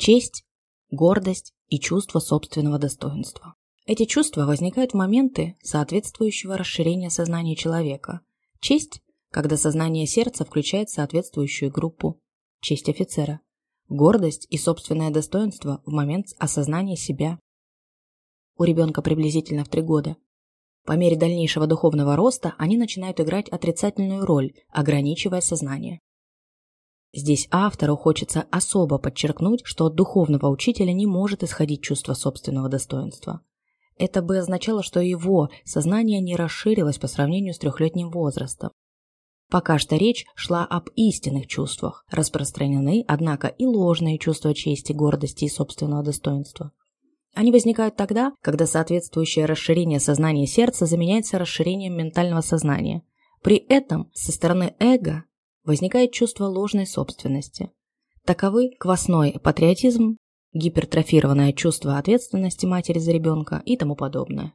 честь, гордость и чувство собственного достоинства. Эти чувства возникают в моменты соответствующего расширения сознания человека. Честь, когда сознание сердца включает соответствующую группу. Честь офицера. Гордость и собственное достоинство в момент осознания себя. У ребенка приблизительно в три года. По мере дальнейшего духовного роста они начинают играть отрицательную роль, ограничивая сознание. Здесь автору хочется особо подчеркнуть, что от духовного учителя не может исходить чувство собственного достоинства. Это бы означало, что его сознание не расширилось по сравнению с трехлетним возрастом. Пока что речь шла об истинных чувствах. Распространены, однако, и ложные чувства чести, гордости и собственного достоинства. Они возникают тогда, когда соответствующее расширение сознания сердца заменяется расширением ментального сознания. При этом со стороны эго возникает чувство ложной собственности. Таковы квасной патриотизм, гипертрофированное чувство ответственности матери за ребенка и тому подобное.